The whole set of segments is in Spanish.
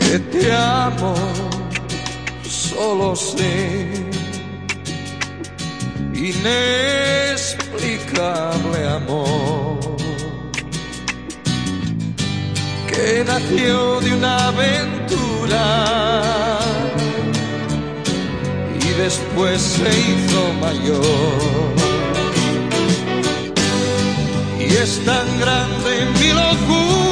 que te amo, solo sé, inexplicable amor, que nació de una aventura y después se hizo mayor. Y es tan grande mi locura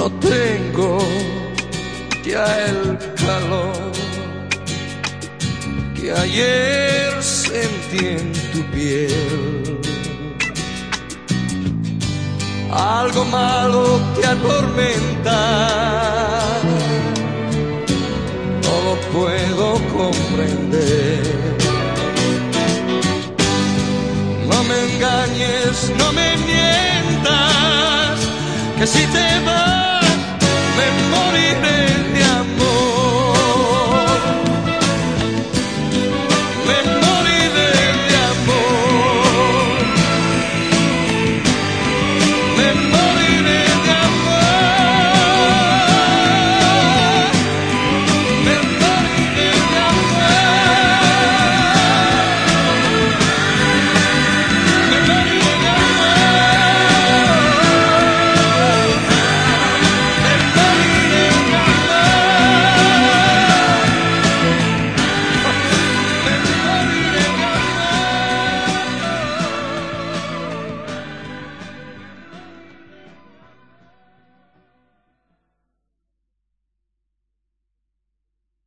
No tengo ya el calor que ayer sentí en tu piel. Algo malo te atormenta, no lo puedo comprender. No me engañes, no me mientas, que si te vas me morire